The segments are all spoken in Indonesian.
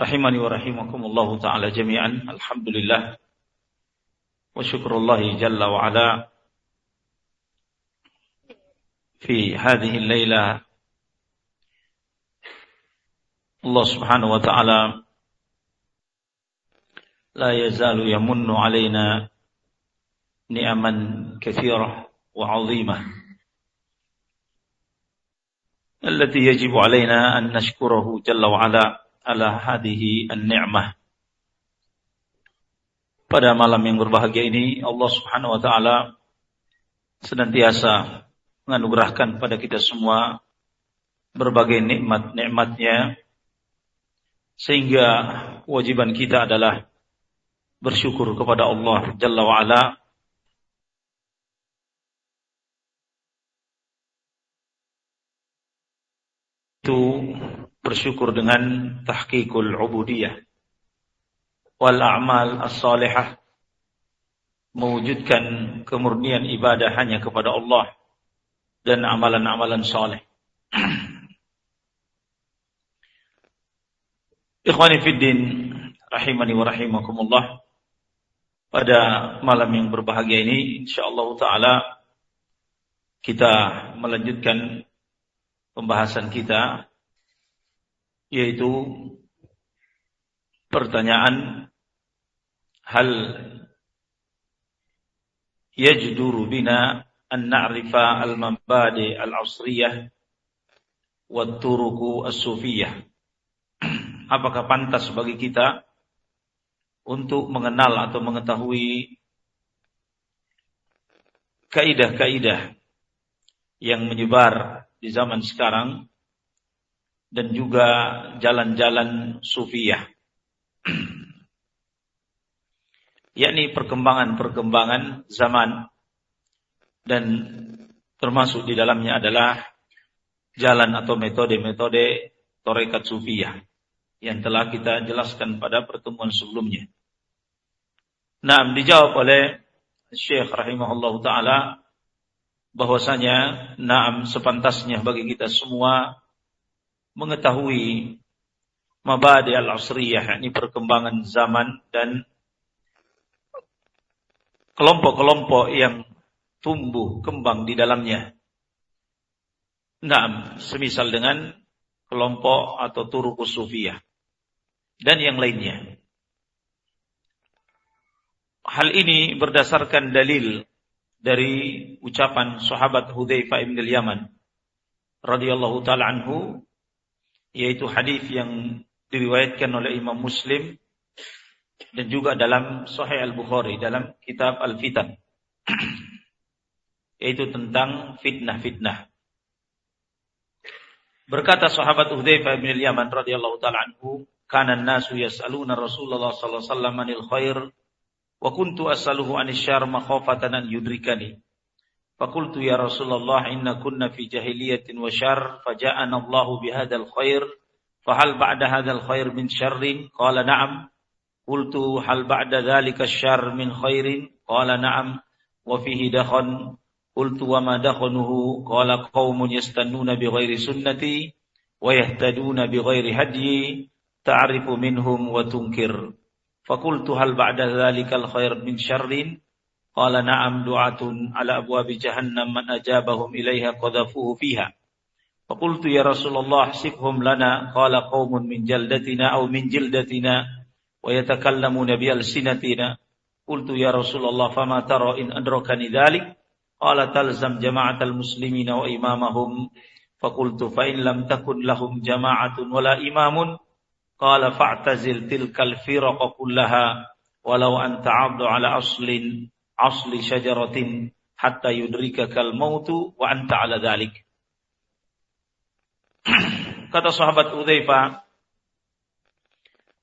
رحمني ورحمكم الله تعالى جميعا. الحمد لله وشكر الله جل وعلا في هذه الليلة. الله سبحانه وتعالى لا يزال يمن علينا نعما كثيرة وعظيمة. التي يجب علينا أن نشكره جل وعلا. Ala hadihi an-ni'mah. Pada malam yang berbahagia ini Allah Subhanahu wa taala senantiasa menganugerahkan pada kita semua berbagai nikmat-nikmatnya sehingga kewajiban kita adalah bersyukur kepada Allah Jalla wa ala itu bersyukur dengan tahqiqul ubudiyah wal a'mal as-salihah mewujudkan kemurnian ibadah hanya kepada Allah dan amalan-amalan saleh. Ikhwani fiddin rahimani wa rahimakumullah. Pada malam yang berbahagia ini insyaallah taala kita melanjutkan pembahasan kita yaitu pertanyaan hal yajduru bina an na'rifa al-mabadi al-asriyah wa turuku as-sufiyah. Apakah pantas bagi kita untuk mengenal atau mengetahui kaidah-kaidah yang menyebar di zaman sekarang dan juga jalan-jalan sufiyah. yakni perkembangan-perkembangan zaman dan termasuk di dalamnya adalah jalan atau metode-metode torekat sufiyah yang telah kita jelaskan pada pertemuan sebelumnya. Nah, dijawab oleh Syekh rahimahullah taala bahwasanya naam sepantasnya bagi kita semua mengetahui mabadi al-asriyah, ini perkembangan zaman dan kelompok-kelompok yang tumbuh kembang di dalamnya. Nah, semisal dengan kelompok atau turukus sufiyah dan yang lainnya. Hal ini berdasarkan dalil dari ucapan sahabat Hudzaifah bin Yaman radhiyallahu taala anhu yaitu hadis yang diriwayatkan oleh Imam Muslim dan juga dalam Sahih Al-Bukhari dalam kitab Al-Fitan yaitu tentang fitnah-fitnah. Berkata sahabat Hudzaifah bin Yaman radhiyallahu taala anhu, "Kana an-nasu yas'aluna Rasulullah sallallahu alaihi wasallam anil khair wa kuntu as'aluhu anil syarr makhafatan an yudrikani." فقلت يا رسول الله إن كنا في جاهلية وشر فجاءنا الله بهذا الخير. فهل بعد هذا الخير من شر؟ قال نعم. قلت هل بعد ذلك الشر من خير؟ قال نعم. وفيه دخن. قلت وما دخنه؟ قال قوم يستنون بغير سنتي ويهتدون بغير هدي تعرف منهم وتنكر. فقلت هل بعد ذلك الخير من شر؟ Qala na'am du'atun ala abwabi jahannam man ajabahum ilaiha qadhafuhu fiha. Faqultu ya Rasulullah sifhum lana qala qaumun min jaldatina aw min jildatina wa yatakallamuna bi alsinatina. Qultu ya Rasulullah fama tara in adrakani dhalik? Qala talzam jama'atal muslimina wa imamahum. Faqultu fa in lam takun lahum jama'atun wala imamun qala fa'tazil tilkal firaqa kullaha walau anta 'abdu ala aslin asli syajaratin hatta yudrikakal mautu wa anta ala dhalik. Kata sahabat Udzaifah,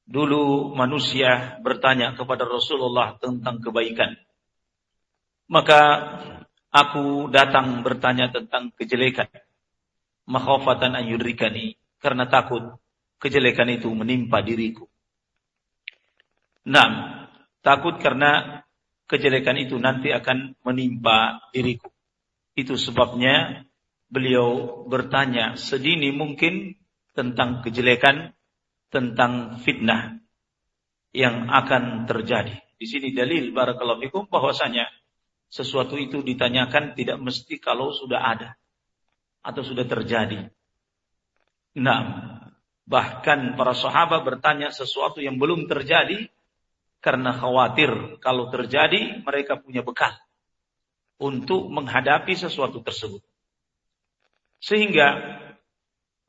dulu manusia bertanya kepada Rasulullah tentang kebaikan. Maka aku datang bertanya tentang kejelekan. Makhafatan an yudrikani. Karena takut kejelekan itu menimpa diriku. Nah, takut karena kejelekan itu nanti akan menimpa diriku. Itu sebabnya beliau bertanya sedini mungkin tentang kejelekan, tentang fitnah yang akan terjadi. Di sini dalil barakallahu fikum bahwasanya sesuatu itu ditanyakan tidak mesti kalau sudah ada atau sudah terjadi. Nah, bahkan para sahabat bertanya sesuatu yang belum terjadi karena khawatir kalau terjadi mereka punya bekal untuk menghadapi sesuatu tersebut. Sehingga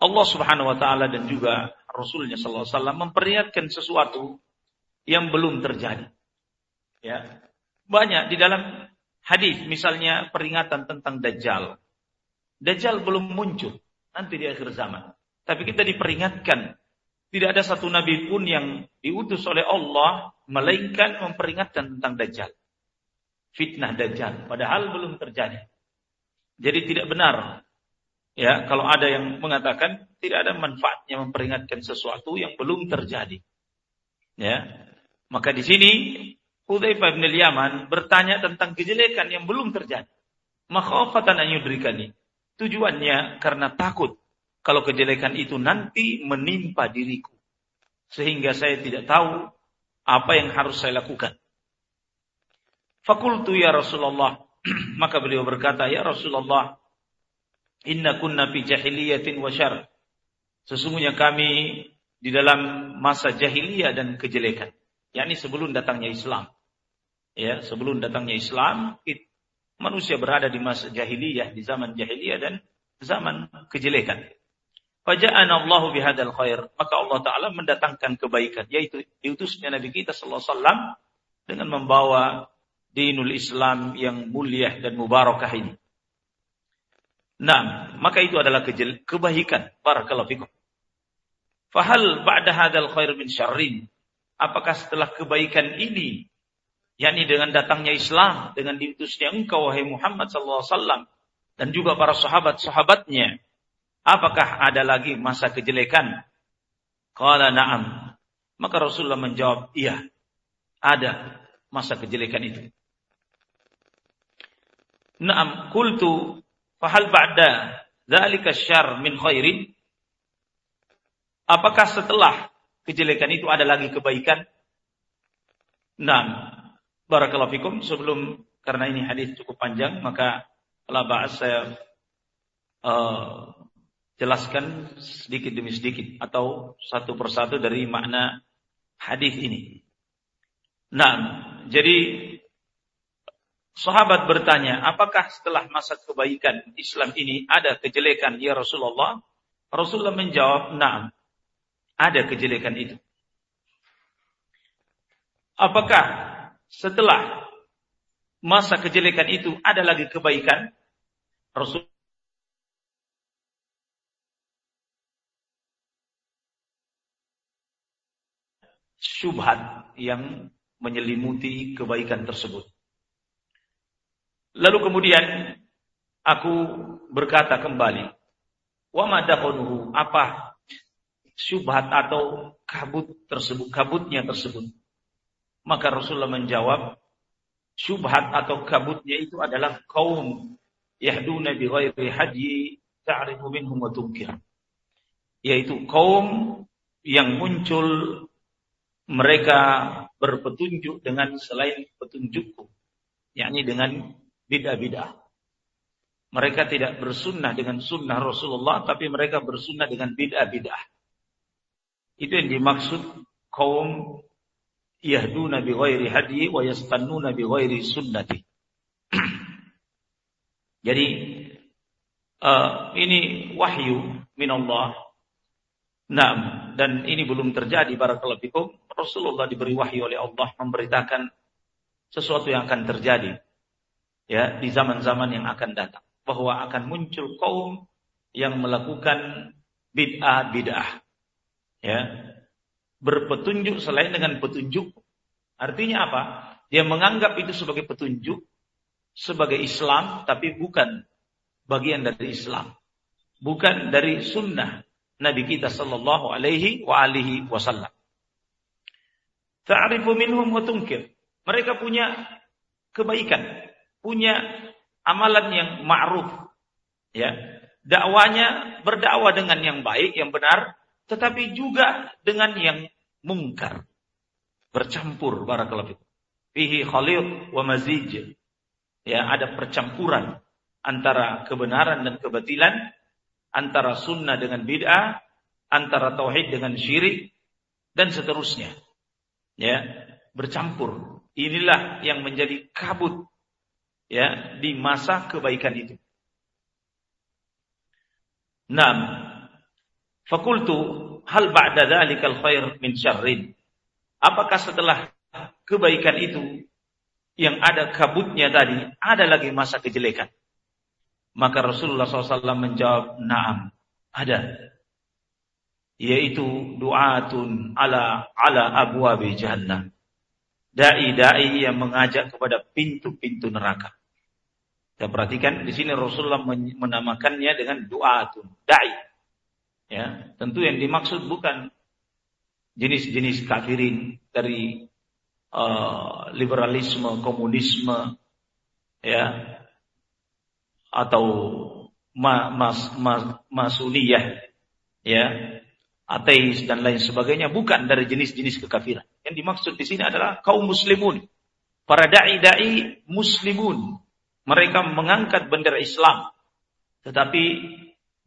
Allah Subhanahu wa taala dan juga Rasulnya sallallahu alaihi wasallam memperingatkan sesuatu yang belum terjadi. Ya. Banyak di dalam hadis misalnya peringatan tentang dajjal. Dajjal belum muncul nanti di akhir zaman. Tapi kita diperingatkan tidak ada satu nabi pun yang diutus oleh Allah melainkan memperingatkan tentang dajjal. Fitnah dajjal padahal belum terjadi. Jadi tidak benar Ya, kalau ada yang mengatakan tidak ada manfaatnya memperingatkan sesuatu yang belum terjadi. Ya. Maka di sini Hudzaifah bin Yaman bertanya tentang kejelekan yang belum terjadi. Makhafatan an yudrikani. Tujuannya karena takut kalau kejelekan itu nanti menimpa diriku. Sehingga saya tidak tahu apa yang harus saya lakukan. Fakultu ya Rasulullah. Maka beliau berkata, ya Rasulullah, Inna kunna fi jahiliyatin wa syar. Sesungguhnya kami di dalam masa jahiliyah dan kejelekan. yakni sebelum datangnya Islam. Ya, sebelum datangnya Islam, manusia berada di masa jahiliyah, di zaman jahiliyah dan zaman kejelekan. Faja'ana Allahu bihadal khair. Maka Allah Ta'ala mendatangkan kebaikan. Yaitu diutusnya Nabi kita Sallallahu Alaihi Wasallam dengan membawa dinul Islam yang mulia dan mubarakah ini. Nah, maka itu adalah kebaikan. Barakallahu fikum. Fahal ba'da hadal khair min syarrin. Apakah setelah kebaikan ini, yakni dengan datangnya Islam, dengan diutusnya engkau wahai Muhammad sallallahu alaihi wasallam dan juga para sahabat-sahabatnya, apakah ada lagi masa kejelekan? Qala na'am. Maka Rasulullah menjawab, iya. Ada masa kejelekan itu. Naam, kultu Fahal ba'da dzalika syar min khairin? Apakah setelah kejelekan itu ada lagi kebaikan? Nah, barakallahu fikum sebelum karena ini hadis cukup panjang maka la ba'as saya uh, jelaskan sedikit demi sedikit atau satu persatu dari makna hadis ini. Nah, jadi Sahabat bertanya, apakah setelah masa kebaikan Islam ini ada kejelekan ya Rasulullah? Rasulullah menjawab, "Na'am." Ada kejelekan itu. Apakah setelah masa kejelekan itu ada lagi kebaikan? Rasul syubhat yang menyelimuti kebaikan tersebut. Lalu kemudian aku berkata kembali, wa madahunuhu apa syubhat atau kabut tersebut, kabutnya tersebut. Maka Rasulullah menjawab, syubhat atau kabutnya itu adalah kaum yahduna bi ghairi haji ta'rifu minhum wa tunkir. Yaitu kaum yang muncul mereka berpetunjuk dengan selain petunjukku. yakni dengan bid'ah-bid'ah. Mereka tidak bersunnah dengan sunnah Rasulullah, tapi mereka bersunnah dengan bid'ah-bid'ah. Itu yang dimaksud kaum yahduna bi ghairi hadi wa yastannuna bi ghairi sunnati. Jadi uh, ini wahyu min Allah. Nah, dan ini belum terjadi barakallahu fikum. Rasulullah diberi wahyu oleh Allah memberitakan sesuatu yang akan terjadi ya di zaman-zaman yang akan datang bahwa akan muncul kaum yang melakukan bid'ah bid'ah ya berpetunjuk selain dengan petunjuk. Artinya apa? Dia menganggap itu sebagai petunjuk, sebagai Islam, tapi bukan bagian dari Islam. Bukan dari sunnah Nabi kita sallallahu alaihi wa alihi wasallam. Ta'rifu minhum wa tunkir. Mereka punya kebaikan, punya amalan yang ma'ruf. Ya. Dakwanya berdakwah dengan yang baik, yang benar, tetapi juga dengan yang mungkar. Bercampur barakallahu fihi khalid wa mazij. Ya, ada percampuran antara kebenaran dan kebatilan, antara sunnah dengan bid'ah, antara tauhid dengan syirik dan seterusnya. Ya, bercampur. Inilah yang menjadi kabut ya di masa kebaikan itu. Naam. Fakultu hal ba'da dzalikal khair min syarrin. Apakah setelah kebaikan itu yang ada kabutnya tadi, ada lagi masa kejelekan. Maka Rasulullah SAW menjawab, naam, ada. Yaitu du'atun ala ala abwabi jahannam. Dai-dai yang mengajak kepada pintu-pintu neraka. Kita perhatikan di sini Rasulullah menamakannya dengan du'atun, dai. Ya, tentu yang dimaksud bukan jenis-jenis kafirin dari uh, liberalisme, komunisme, ya, atau ma, mas, mas, masuniyah, ya, ateis dan lain sebagainya, bukan dari jenis-jenis kekafiran. Yang dimaksud di sini adalah kaum muslimun, para dai-dai muslimun. Mereka mengangkat bendera Islam, tetapi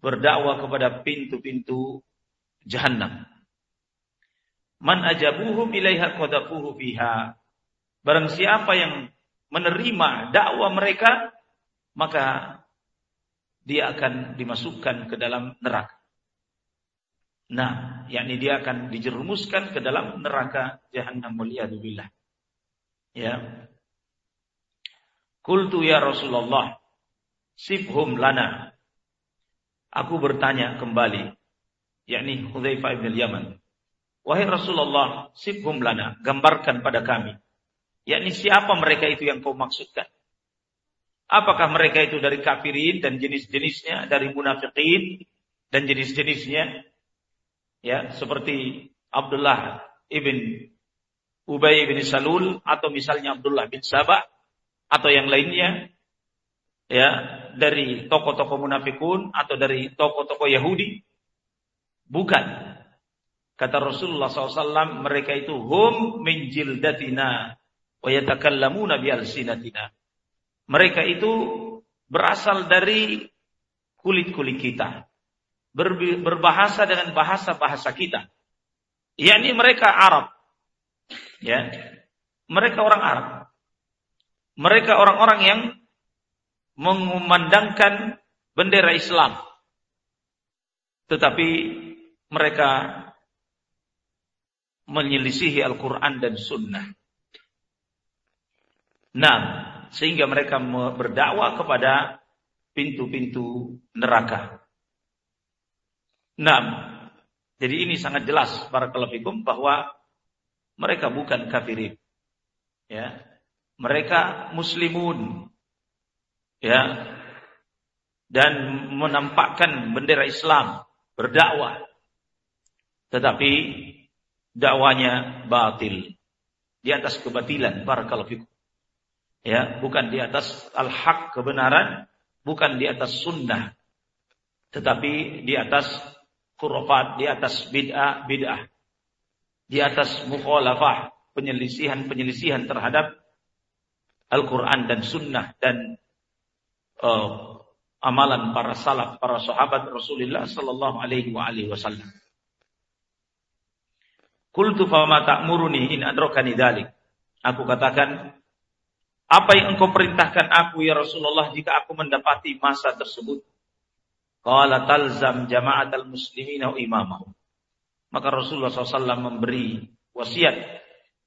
berdakwah kepada pintu-pintu jahanam. Man ajabuhum ilaiha qadafuhu fiha. Barang siapa yang menerima dakwah mereka, maka dia akan dimasukkan ke dalam neraka. Nah, yakni dia akan dijerumuskan ke dalam neraka jahannam billah. Ya. Kultu ya Rasulullah, sibhum lana. Aku bertanya kembali, yakni Hudzaifah bin Yaman. Wahai Rasulullah, sibhum lana, gambarkan pada kami. Yakni siapa mereka itu yang kau maksudkan? Apakah mereka itu dari kafirin dan jenis-jenisnya, dari munafikin dan jenis-jenisnya? Ya, seperti Abdullah ibn Ubay bin Salul atau misalnya Abdullah bin Sabah atau yang lainnya ya dari tokoh-tokoh munafikun atau dari tokoh-tokoh Yahudi bukan Kata Rasulullah SAW, mereka itu hum min jildatina wa yatakallamuna bi alsinatina. Mereka itu berasal dari kulit-kulit kita. Ber, berbahasa dengan bahasa-bahasa kita. yakni mereka Arab. Ya. Mereka orang Arab. Mereka orang-orang yang mengumandangkan bendera Islam. Tetapi mereka menyelisihi Al-Quran dan Sunnah. Nah, sehingga mereka berdakwah kepada pintu-pintu neraka. Nah, jadi ini sangat jelas para kelebikum bahwa mereka bukan kafirin. Ya. Mereka muslimun. Ya. Dan menampakkan bendera Islam, berdakwah. Tetapi dakwanya batil. Di atas kebatilan, barakallahu fikum. Ya, bukan di atas al-haq kebenaran, bukan di atas sunnah. Tetapi di atas khurafat, di atas bid'ah, bid'ah. Di atas mukhalafah, penyelisihan-penyelisihan terhadap Al-Quran dan Sunnah dan uh, amalan para salaf, para sahabat Rasulullah Sallallahu Alaihi Wasallam. Kultu fama ta'muruni in adrokani dalik. Aku katakan, apa yang engkau perintahkan aku ya Rasulullah jika aku mendapati masa tersebut? Qala talzam jama'at al-muslimin imamahu. Maka Rasulullah SAW memberi wasiat.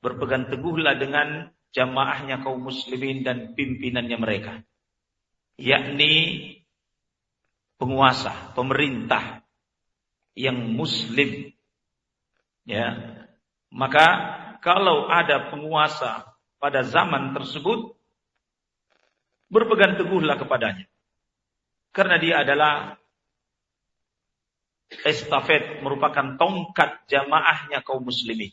Berpegang teguhlah dengan jamaahnya kaum muslimin dan pimpinannya mereka. Yakni penguasa, pemerintah yang muslim. Ya, Maka kalau ada penguasa pada zaman tersebut, berpegang teguhlah kepadanya. Karena dia adalah estafet merupakan tongkat jamaahnya kaum muslimin.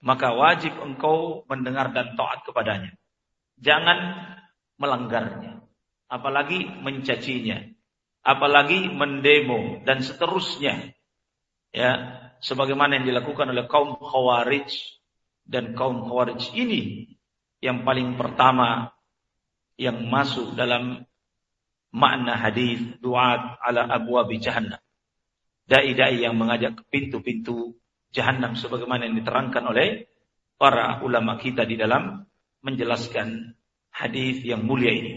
Maka wajib engkau mendengar dan taat kepadanya. Jangan melanggarnya. Apalagi mencacinya. Apalagi mendemo dan seterusnya. Ya, sebagaimana yang dilakukan oleh kaum Khawarij dan kaum Khawarij ini yang paling pertama yang masuk dalam makna hadis duat ala abwabi jahannam. Dai-dai yang mengajak ke pintu-pintu jahannam sebagaimana yang diterangkan oleh para ulama kita di dalam menjelaskan hadis yang mulia ini.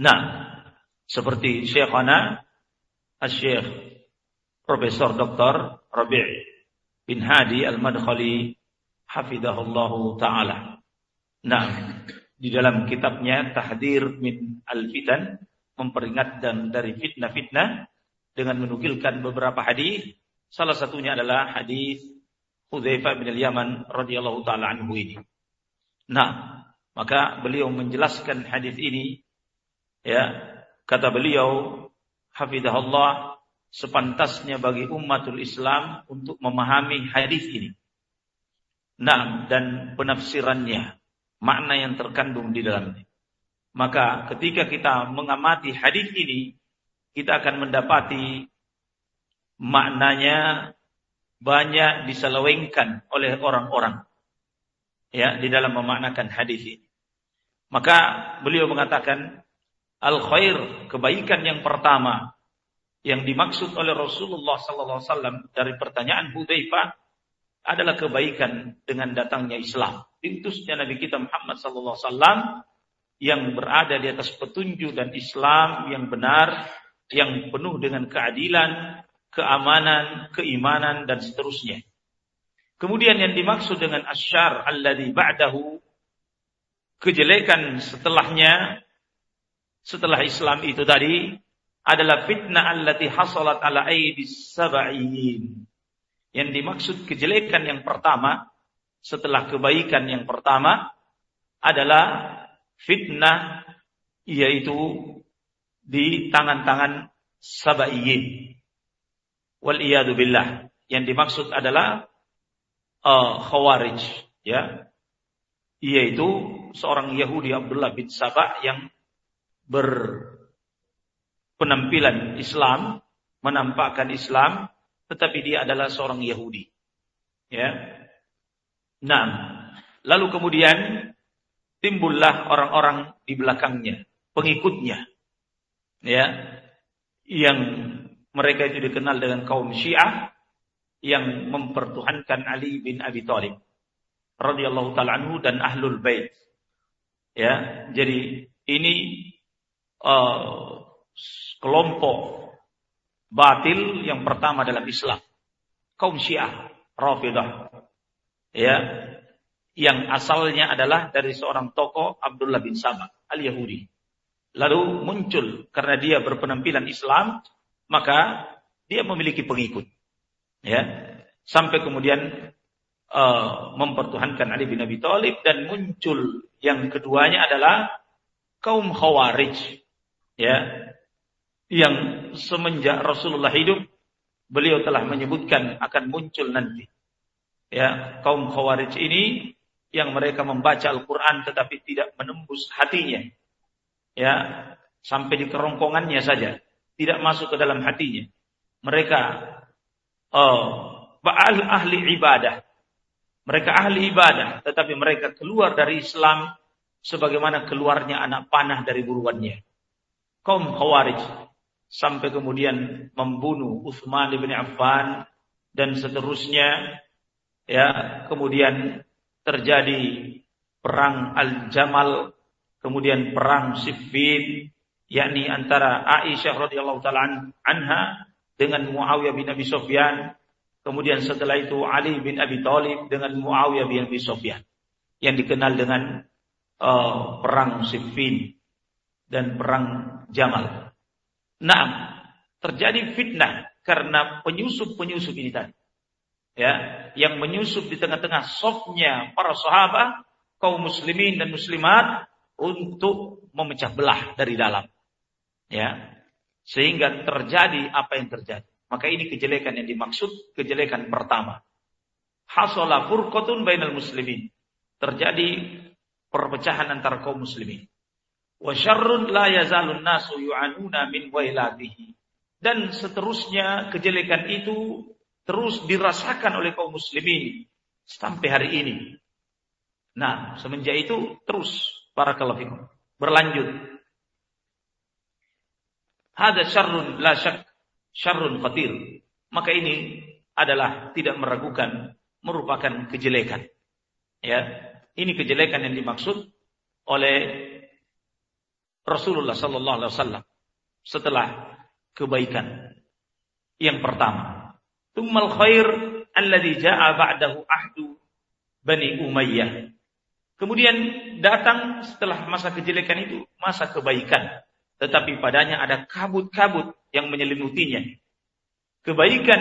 Nah, seperti Syekhana Asy-Syekh Profesor Dr. Rabi' bin Hadi Al-Madkhali hafizahullahu taala. Nah, di dalam kitabnya Tahdir min al-Fitan memperingatkan dari fitnah-fitnah dengan menukilkan beberapa hadis. Salah satunya adalah hadis Hudzaifah bin al-Yaman radhiyallahu taala anhu ini. Nah, maka beliau menjelaskan hadis ini ya, kata beliau hafizahullah sepantasnya bagi umatul Islam untuk memahami hadis ini. Nah, dan penafsirannya makna yang terkandung di dalamnya. Maka ketika kita mengamati hadis ini, kita akan mendapati maknanya banyak diselewengkan oleh orang-orang ya di dalam memaknakan hadis ini. Maka beliau mengatakan al khair kebaikan yang pertama yang dimaksud oleh Rasulullah sallallahu alaihi wasallam dari pertanyaan Hudzaifah adalah kebaikan dengan datangnya Islam. Diutusnya Nabi kita Muhammad sallallahu alaihi wasallam yang berada di atas petunjuk dan Islam yang benar, yang penuh dengan keadilan, keamanan, keimanan dan seterusnya. Kemudian yang dimaksud dengan asyar alladhi ba'dahu kejelekan setelahnya setelah Islam itu tadi adalah fitnah allati hasalat ala aidis sab'in yang dimaksud kejelekan yang pertama setelah kebaikan yang pertama adalah fitnah yaitu di tangan-tangan sabaiyin. Wal iyadu billah. Yang dimaksud adalah uh, khawarij ya yaitu seorang Yahudi Abdullah bin Sabah yang berpenampilan Islam, menampakkan Islam tetapi dia adalah seorang Yahudi. Ya. Nah, lalu kemudian timbullah orang-orang di belakangnya, pengikutnya. Ya. Yang mereka itu dikenal dengan kaum Syiah yang mempertuhankan Ali bin Abi Thalib radhiyallahu taala anhu dan ahlul bait. Ya, jadi ini uh, kelompok batil yang pertama dalam Islam. Kaum Syiah, Rafidah. Ya, yang asalnya adalah dari seorang tokoh Abdullah bin Sabah al-Yahudi. Lalu muncul karena dia berpenampilan Islam, maka dia memiliki pengikut. Ya, sampai kemudian uh, mempertuhankan Ali bin Abi Thalib dan muncul yang keduanya adalah kaum Khawarij. Ya, yang semenjak Rasulullah hidup beliau telah menyebutkan akan muncul nanti. Ya, kaum Khawarij ini yang mereka membaca Al-Qur'an tetapi tidak menembus hatinya. Ya, sampai di kerongkongannya saja, tidak masuk ke dalam hatinya. Mereka oh, ahli ibadah. Mereka ahli ibadah, tetapi mereka keluar dari Islam sebagaimana keluarnya anak panah dari buruannya. Kaum Khawarij sampai kemudian membunuh Utsman bin Affan dan seterusnya ya kemudian terjadi perang Al-Jamal kemudian perang Siffin yakni antara Aisyah radhiyallahu taala anha dengan Muawiyah bin Abi Sufyan kemudian setelah itu Ali bin Abi Thalib dengan Muawiyah bin Abi Sufyan yang dikenal dengan uh, perang Siffin dan perang Jamal Nah, terjadi fitnah karena penyusup-penyusup ini tadi. Ya yang menyusup di tengah-tengah sofnya para sahabat kaum muslimin dan muslimat untuk memecah belah dari dalam. Ya sehingga terjadi apa yang terjadi. Maka ini kejelekan yang dimaksud kejelekan pertama. Hasala furqatun bainal muslimin. Terjadi perpecahan antara kaum muslimin. Wa syarrun la yazalun nasu yu'anuna min wailatihi. Dan seterusnya kejelekan itu terus dirasakan oleh kaum muslimin sampai hari ini. Nah, semenjak itu terus para kalafikum berlanjut. Hada syarrun la syak syarrun khatir. Maka ini adalah tidak meragukan merupakan kejelekan. Ya, ini kejelekan yang dimaksud oleh Rasulullah sallallahu alaihi wasallam setelah kebaikan yang pertama. Tummal khair alladhi ja'a ba'dahu ahdu Bani Umayyah. Kemudian datang setelah masa kejelekan itu masa kebaikan. Tetapi padanya ada kabut-kabut yang menyelimutinya. Kebaikan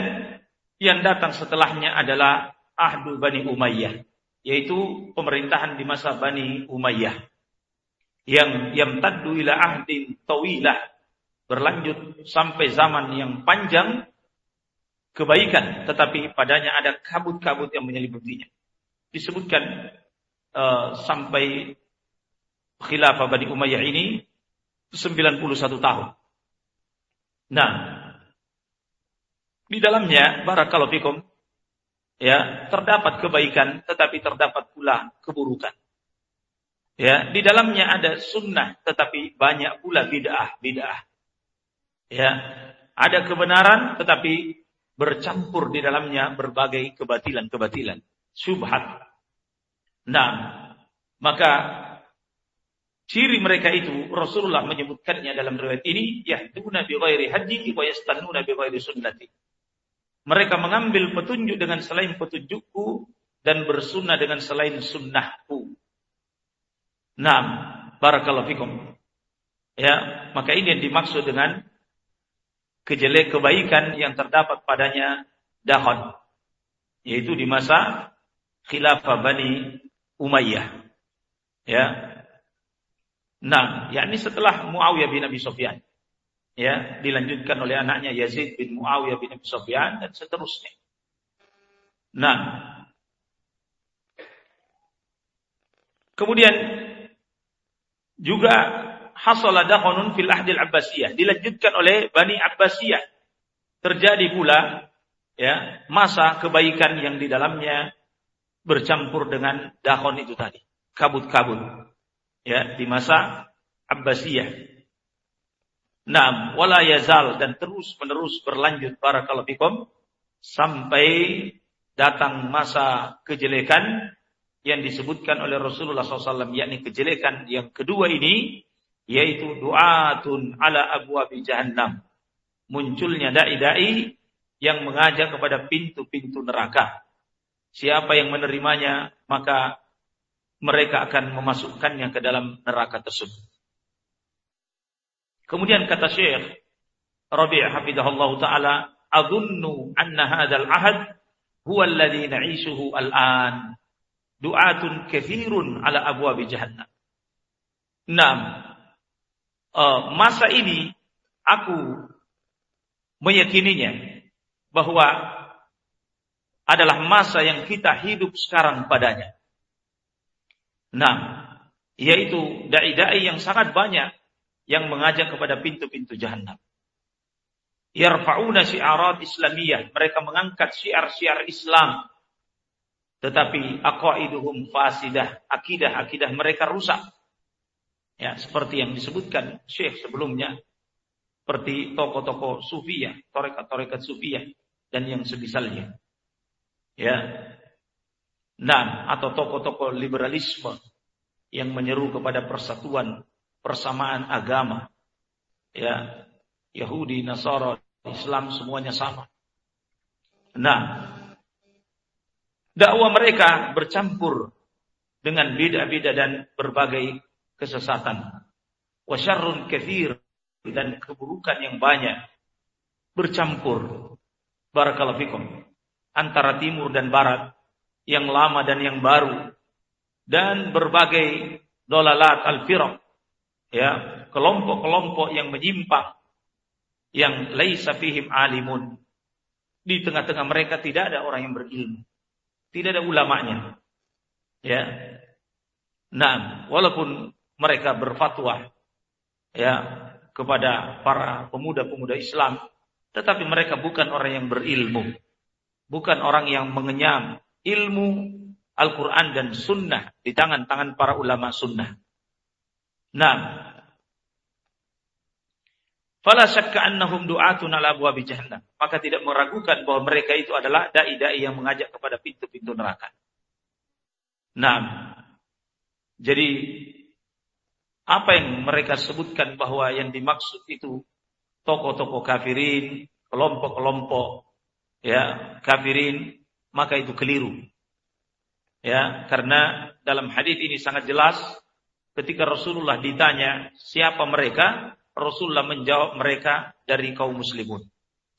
yang datang setelahnya adalah ahdu Bani Umayyah. Yaitu pemerintahan di masa Bani Umayyah. Yang yang ahdin tawilah. Berlanjut sampai zaman yang panjang kebaikan, tetapi padanya ada kabut-kabut yang menyelimutinya. Disebutkan uh, sampai khilafah Bani Umayyah ini 91 tahun. Nah, di dalamnya barakallahu fikum ya, terdapat kebaikan tetapi terdapat pula keburukan. Ya, di dalamnya ada sunnah tetapi banyak pula bid'ah, bid'ah. Ya, ada kebenaran tetapi bercampur di dalamnya berbagai kebatilan-kebatilan, syubhat. Nah, maka ciri mereka itu Rasulullah menyebutkannya dalam riwayat ini, yahduna bi ghairi haji wa yastannuna bi ghairi sunnati. Mereka mengambil petunjuk dengan selain petunjukku dan bersunnah dengan selain sunnahku. Nah, barakallahu fikum. Ya, maka ini yang dimaksud dengan kejelek kebaikan yang terdapat padanya dahon yaitu di masa khilafah Bani Umayyah. Ya. Nah yakni setelah Muawiyah bin Abi Sufyan ya dilanjutkan oleh anaknya Yazid bin Muawiyah bin Abi Sufyan dan seterusnya. Nah. Kemudian juga hasala dahonun fil ahdil Abbasiyah. Dilanjutkan oleh Bani Abbasiyah. Terjadi pula ya masa kebaikan yang di dalamnya bercampur dengan dahon itu tadi. Kabut-kabut. Ya, di masa Abbasiyah. Naam, wala yazal dan terus menerus berlanjut para kalafikum sampai datang masa kejelekan yang disebutkan oleh Rasulullah SAW, yakni kejelekan yang kedua ini yaitu du'atun ala abwabi jahannam. Munculnya dai-dai yang mengajak kepada pintu-pintu neraka. Siapa yang menerimanya, maka mereka akan memasukkannya ke dalam neraka tersebut. Kemudian kata Syekh Rabi' hafidahullah taala, "Adunnu anna hadzal ahad huwa alladhi na'ishuhu al-an." Du'atun kathirun ala abwabi jahannam. Naam, uh, masa ini aku meyakininya bahwa adalah masa yang kita hidup sekarang padanya. Nah, yaitu dai-dai yang sangat banyak yang mengajak kepada pintu-pintu jahanam. Yarfa'una syiarat Islamiyah, mereka mengangkat syiar-syiar Islam. Tetapi aqaiduhum fasidah, akidah-akidah mereka rusak. Ya, seperti yang disebutkan Syekh sebelumnya. Seperti tokoh-tokoh sufiyah, torekat-torekat sufiyah dan yang semisalnya. Ya. Nah, atau tokoh-tokoh liberalisme yang menyeru kepada persatuan, persamaan agama. Ya, Yahudi, Nasara, Islam semuanya sama. Nah, dakwah mereka bercampur dengan beda-beda dan berbagai kesesatan. Wasyarrun kathir dan keburukan yang banyak bercampur. Barakallahu fikum. antara timur dan barat, yang lama dan yang baru, dan berbagai dolalat al-firq, ya, kelompok-kelompok yang menyimpang, yang laisa fihim alimun. Di tengah-tengah mereka tidak ada orang yang berilmu. Tidak ada ulamanya. Ya. Nah, walaupun mereka berfatwa ya kepada para pemuda-pemuda Islam, tetapi mereka bukan orang yang berilmu, bukan orang yang mengenyam ilmu Al-Quran dan Sunnah di tangan-tangan para ulama Sunnah. Nah, Fala syakka annahum du'atun ala abwabi jahannam. Maka tidak meragukan bahwa mereka itu adalah dai-dai yang mengajak kepada pintu-pintu neraka. Nah, jadi apa yang mereka sebutkan bahwa yang dimaksud itu tokoh-tokoh kafirin, kelompok-kelompok ya kafirin, maka itu keliru. Ya, karena dalam hadis ini sangat jelas ketika Rasulullah ditanya siapa mereka, Rasulullah menjawab mereka dari kaum muslimun.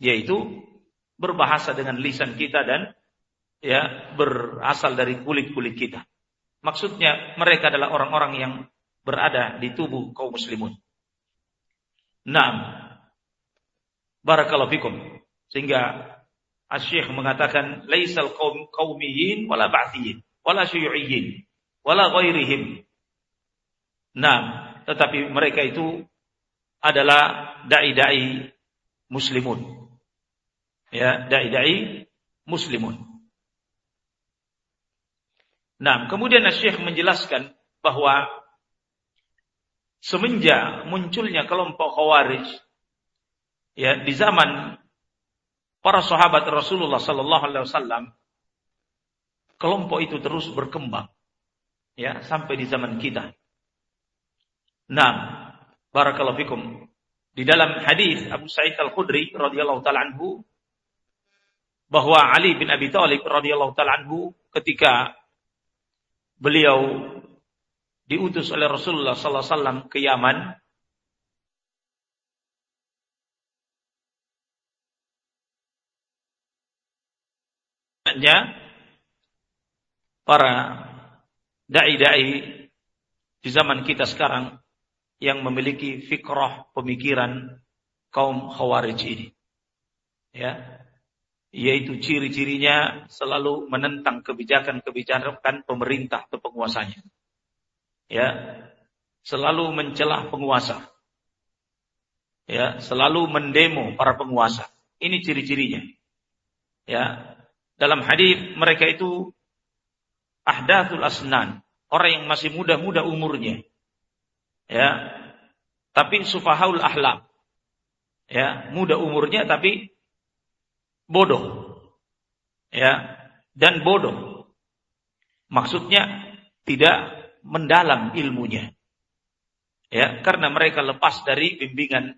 Yaitu berbahasa dengan lisan kita dan ya berasal dari kulit-kulit kita. Maksudnya mereka adalah orang-orang yang berada di tubuh kaum muslimun. Naam. Barakallahu fikum. Sehingga Asy-Syaikh mengatakan laisal qaum qaumiyin wala ba'thiyin wala syu'iyyin wala ghairihim. Naam, tetapi mereka itu adalah dai-dai muslimun. Ya, dai-dai muslimun. Nah, kemudian Syekh menjelaskan bahwa semenjak munculnya kelompok Khawarij ya di zaman para sahabat Rasulullah sallallahu alaihi wasallam kelompok itu terus berkembang ya sampai di zaman kita. Nah, Barakallahu fikum. Di dalam hadis Abu Sa'id Al-Khudri radhiyallahu taala anhu bahwa Ali bin Abi Thalib radhiyallahu taala anhu ketika beliau diutus oleh Rasulullah sallallahu alaihi wasallam ke Yaman para dai-dai di zaman kita sekarang yang memiliki fikrah pemikiran kaum khawarij ini. Ya. Yaitu ciri-cirinya selalu menentang kebijakan-kebijakan pemerintah atau penguasanya. Ya. Selalu mencelah penguasa. Ya, selalu mendemo para penguasa. Ini ciri-cirinya. Ya. Dalam hadis mereka itu ahdathul asnan, orang yang masih muda-muda umurnya ya tapi sufahaul ahlam ya muda umurnya tapi bodoh ya dan bodoh maksudnya tidak mendalam ilmunya. Ya karena mereka lepas dari bimbingan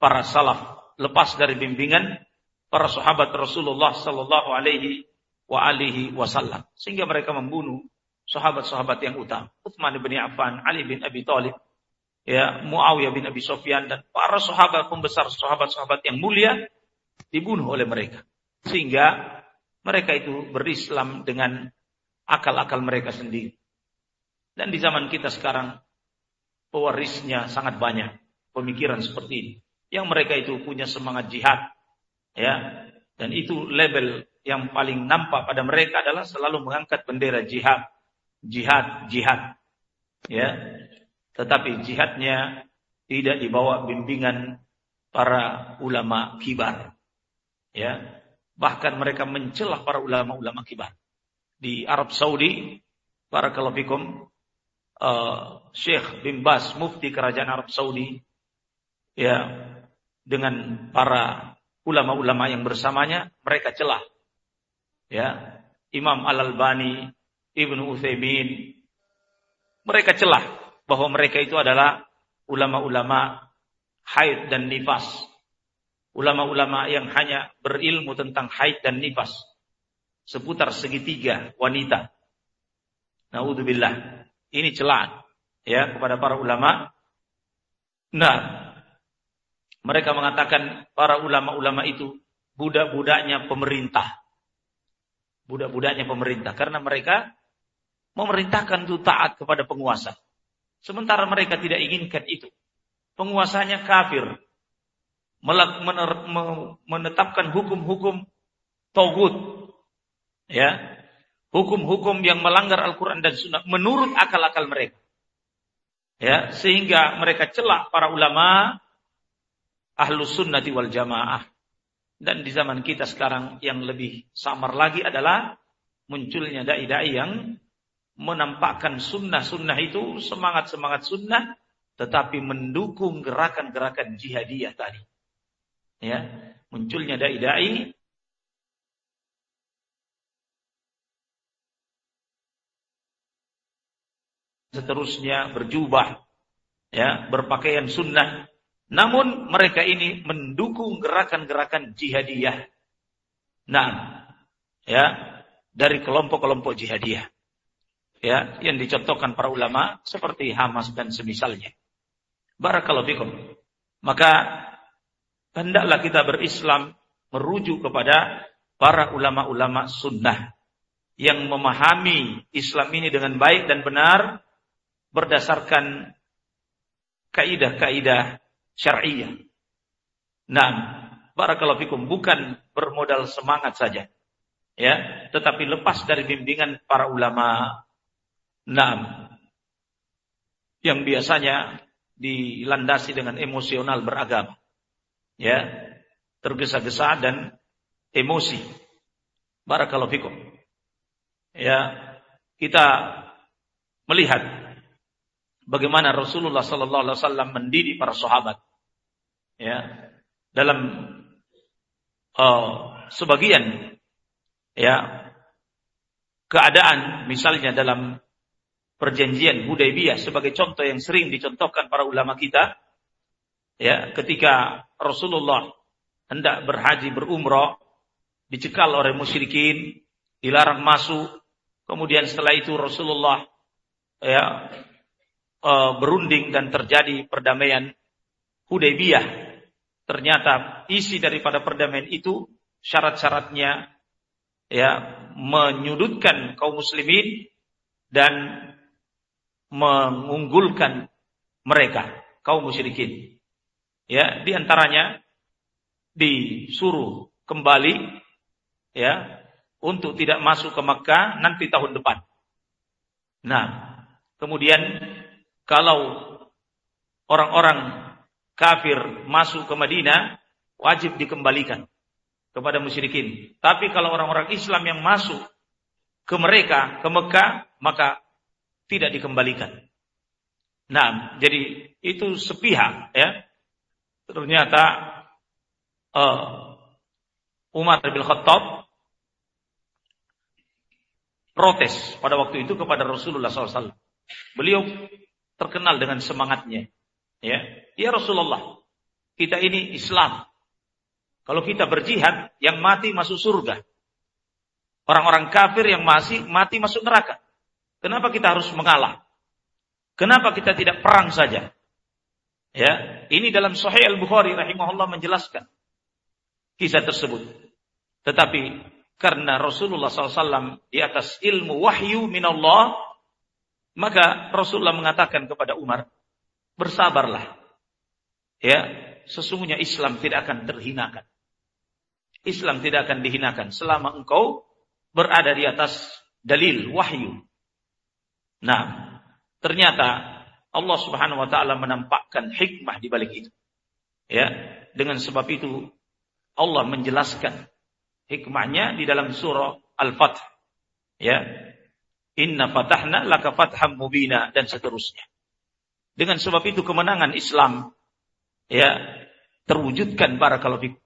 para salaf lepas dari bimbingan para sahabat Rasulullah sallallahu alaihi wa alihi wasallam sehingga mereka membunuh sahabat-sahabat yang utama. Utsman bin Affan Ali bin Abi Thalib ya Muawiyah bin Abi Sofyan dan para sahabat pembesar sahabat-sahabat yang mulia dibunuh oleh mereka. Sehingga mereka itu berislam dengan akal-akal mereka sendiri dan di zaman kita sekarang pewarisnya sangat banyak pemikiran seperti ini yang mereka itu punya semangat jihad ya dan itu label yang paling nampak pada mereka adalah selalu mengangkat bendera jihad jihad jihad ya tetapi jihadnya tidak dibawa bimbingan para ulama kibar. Ya, bahkan mereka mencelah para ulama-ulama kibar. Di Arab Saudi, para kalafikum, uh, Syekh bin Bas, mufti kerajaan Arab Saudi, ya, dengan para ulama-ulama yang bersamanya, mereka celah. Ya, Imam Al-Albani, Ibnu Utsaimin, mereka celah bahwa mereka itu adalah ulama-ulama haid dan nifas. Ulama-ulama yang hanya berilmu tentang haid dan nifas. Seputar segitiga wanita. Naudzubillah. Ini celaan ya kepada para ulama. Nah, mereka mengatakan para ulama-ulama itu budak-budaknya pemerintah. budak-budaknya pemerintah karena mereka memerintahkan untuk taat kepada penguasa. Sementara mereka tidak inginkan itu. Penguasanya kafir. Menetapkan hukum-hukum togut. Ya. Hukum-hukum yang melanggar Al-Quran dan Sunnah menurut akal-akal mereka. Ya, sehingga mereka celak para ulama ahlus sunnati wal jamaah. Dan di zaman kita sekarang yang lebih samar lagi adalah munculnya dai-dai yang menampakkan sunnah-sunnah itu semangat-semangat sunnah tetapi mendukung gerakan-gerakan jihadiyah tadi. Ya, munculnya dai-dai seterusnya berjubah ya, berpakaian sunnah. Namun mereka ini mendukung gerakan-gerakan jihadiyah. Nah, ya, dari kelompok-kelompok jihadiyah ya yang dicontohkan para ulama seperti Hamas dan semisalnya. Barakallahu fikum. Maka hendaklah kita berislam merujuk kepada para ulama-ulama sunnah yang memahami Islam ini dengan baik dan benar berdasarkan kaidah-kaidah syariah. Nah, barakallahu fikum bukan bermodal semangat saja. Ya, tetapi lepas dari bimbingan para ulama Nah, yang biasanya dilandasi dengan emosional beragama. Ya, tergesa-gesa dan emosi. Barakallahu fikum. Ya, kita melihat bagaimana Rasulullah sallallahu alaihi wasallam mendidik para sahabat. Ya, dalam uh, sebagian ya keadaan misalnya dalam perjanjian Hudaybiyah sebagai contoh yang sering dicontohkan para ulama kita. Ya, ketika Rasulullah hendak berhaji berumrah, dicekal oleh musyrikin, dilarang masuk. Kemudian setelah itu Rasulullah ya uh, berunding dan terjadi perdamaian Hudaybiyah. Ternyata isi daripada perdamaian itu syarat-syaratnya ya menyudutkan kaum muslimin dan mengunggulkan mereka kaum musyrikin. Ya, di antaranya disuruh kembali ya untuk tidak masuk ke Makkah nanti tahun depan. Nah, kemudian kalau orang-orang kafir masuk ke Madinah wajib dikembalikan kepada musyrikin. Tapi kalau orang-orang Islam yang masuk ke mereka ke Mekah maka tidak dikembalikan. Nah, jadi itu sepihak ya. Ternyata uh, Umar bin Khattab protes pada waktu itu kepada Rasulullah SAW. Beliau terkenal dengan semangatnya. Ya, ya Rasulullah, kita ini Islam. Kalau kita berjihad, yang mati masuk surga. Orang-orang kafir yang masih mati masuk neraka. Kenapa kita harus mengalah? Kenapa kita tidak perang saja? Ya, ini dalam Sahih Al-Bukhari rahimahullah menjelaskan kisah tersebut. Tetapi karena Rasulullah SAW di atas ilmu wahyu minallah, maka Rasulullah mengatakan kepada Umar, bersabarlah. Ya, sesungguhnya Islam tidak akan terhinakan. Islam tidak akan dihinakan selama engkau berada di atas dalil wahyu Nah, ternyata Allah Subhanahu wa taala menampakkan hikmah di balik itu. Ya, dengan sebab itu Allah menjelaskan hikmahnya di dalam surah Al-Fath. Ya. Inna fatahna laka fatham mubina dan seterusnya. Dengan sebab itu kemenangan Islam ya terwujudkan para kalafik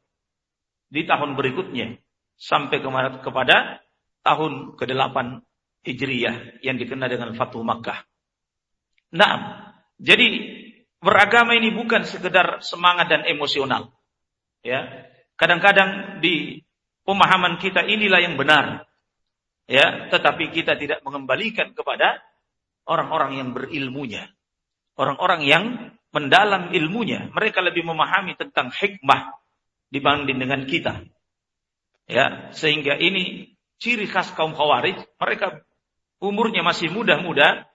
di tahun berikutnya sampai kepada tahun ke-8 Hijriyah yang dikenal dengan Fatuh Makkah. Nah, jadi beragama ini bukan sekedar semangat dan emosional. Ya, kadang-kadang di pemahaman kita inilah yang benar. Ya, tetapi kita tidak mengembalikan kepada orang-orang yang berilmunya. Orang-orang yang mendalam ilmunya, mereka lebih memahami tentang hikmah dibanding dengan kita. Ya, sehingga ini ciri khas kaum khawarij, mereka umurnya masih muda-muda,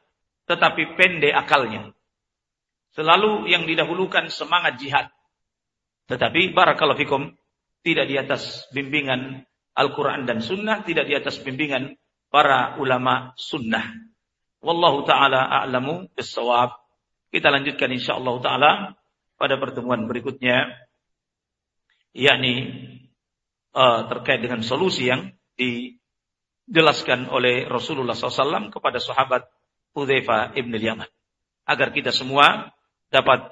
tetapi pendek akalnya. Selalu yang didahulukan semangat jihad. Tetapi barakallahu fikum, tidak di atas bimbingan Al-Quran dan Sunnah, tidak di atas bimbingan para ulama Sunnah. Wallahu ta'ala a'lamu bisawab. Kita lanjutkan insyaallah ta'ala pada pertemuan berikutnya. yakni uh, terkait dengan solusi yang dijelaskan oleh Rasulullah SAW kepada sahabat Hudzaifah ibn Yaman. Agar kita semua dapat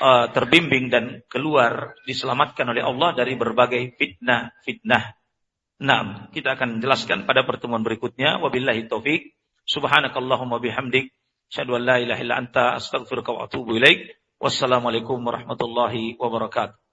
uh, terbimbing dan keluar diselamatkan oleh Allah dari berbagai fitnah-fitnah. Nah, kita akan jelaskan pada pertemuan berikutnya. Wabillahi taufik. Subhanakallahumma bihamdik. Asyhadu an la ilaha illa anta astaghfiruka wa atubu ilaik. Wassalamualaikum warahmatullahi wabarakatuh.